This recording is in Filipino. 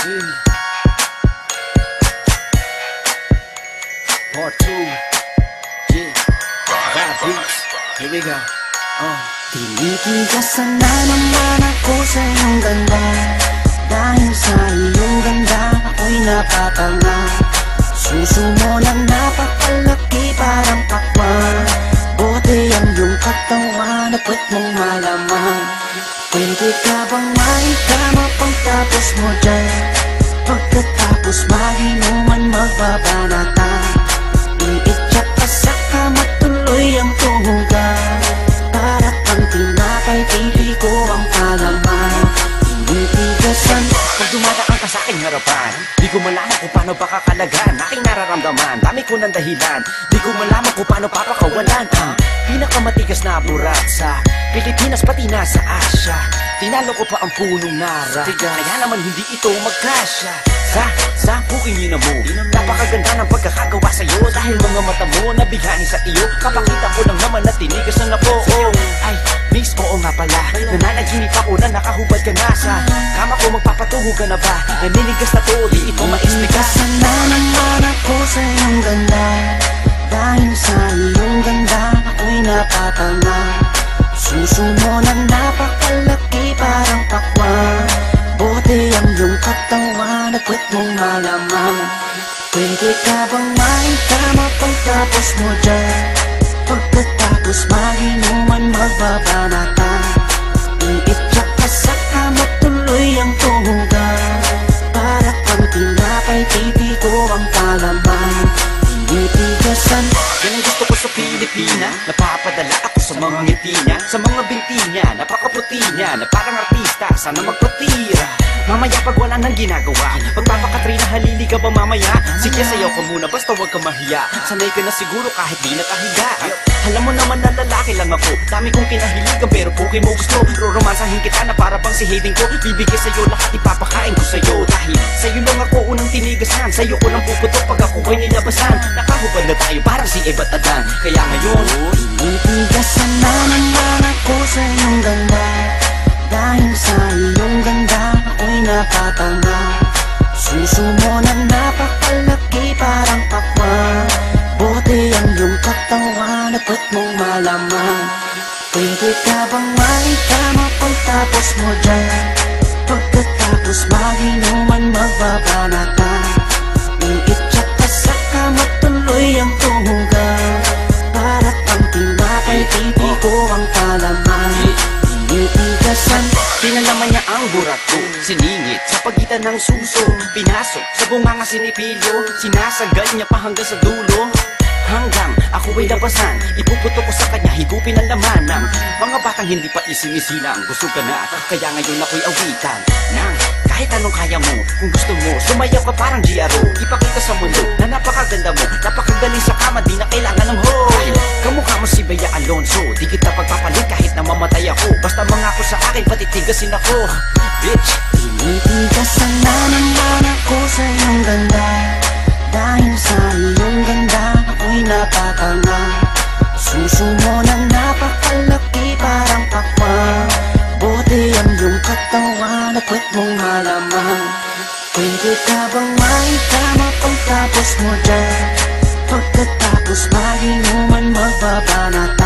see. Part two. Yeah. Vibe beats. Here we go. Uh. Tinitigasan na naman ako sa iyong ganda Dahil sa iyong ganda ako'y napatanga Suso mo na napakalaki parang pakwan Bote ang iyong katawan at puwet mong malaman Pwede ka bang maikama pagtapos mo dyan Pagkatapos maginuman magbabanatan Iitsak ka sa kama tuloy ang tuhugan Para kang tinapay, pipi ko ang palaman Tinitigasan. Pag dumadaan ka sa aking harapan Di ko malaman kung paano pakakalagan Aking nararamdaman, dami ko ng dahilan Di ko malaman kung paano papakawalan Ang pinakamatigas na burat sa Pilipinas pati na sa Asya Tinalo ko pa ang punong nara. Kaya naman hindi ito magkasya. Sa, sa bukingin mo. Napakaganda ng pagkakagawa sa'yo. Dahil mga mata mo nabighani sa iyo. Kapakita ko lang naman na tinigas ang napo Ay, miss, oo nga pala. Nananaginip ako na nakahubad ka na sa Kama ko. Magpapatungo ka na ba? Naninigas na to, di ito maexplikas Tinitigasan na naman ako sa iyong ganda. Dahil sa iyong ganda ako'y napatanga Suso mo na napakalaki katawan at puwet mong malaman Pwede ka bang maitama pagtapos mo dyan? Pagkatapos maginuman magbabanatan Iitsak ka sa kama tuloy ang tuhugan. Para kang tinapay, pipi ko ang palaman Tinitigasan Yan ang gusto sa Pilipina. Napapadala ako sa mga ngiti niya Sa mga binti niya. Napakaputi niya Na parang artista Sana magpatira. Mamaya pag wala nang ginagawa Pagpapakatrina halili ka ba mamaya? Sige sayaw ka muna basta wag ka mahiya. Sanay ka na siguro kahit di nakahiga Alam mo naman na lalaki lang ako. Dami kong kinahiligan pero puki mo gusto. Roromansahin kita na para bang si Hayden ko. Bibigay sa'yo lahat ipapakain ko sa'yo. Dahil sa'yo lang ako unang tinigasan Sa'yo ko lang puputok pag ako ko'y nilabasan. Nakahubad na tayo parang si Eva at Adan Kaya ngayon Tinitigasan na naman ako sa iyong ganda. Dahil sa iyong ganda ako'y napatanga. Suso mo na napakalaki parang pakwan Bote ang iyong katawan at puwet mong malaman. Pwede ka bang maitama pagtapos mo dyan? Pagkatapos maginuman magbabanatan Iitsak ka sa kama tuloy ang tuhugan Para kang tinapay, pipi ko ang palaman Tinitigasan Pinalaman niya ang burat ko Siningit sa pagitan ng suso. Pinasok sa bunganga sinipilyo. Sinasagal niya pa hanggang sa dulo Hanggang ako ay labasan Ipuputo ko sa kanya higupin ang laman ng Mga batang hindi pa isinisilang Gusto ka na kaya ngayon ako'y awitan. Nang kahit anong kaya mo Kung gusto mo sumayaw ka parang GRO Ipakita sa mundo na napakaganda mo Napakagaling sa kama di na kailangan ng ho Dahil kamukha mo si Bea Alonso Di kita pagpapalit kahit na mamatay ako. Basta mangako sa akin patitigasin ako. Bitch. Tinitigasan na naman ako sa katawan at puwet mong malaman Pwede ka bang maitama pagtapos mo dyan? Pagkatapos maginuman magbabanatan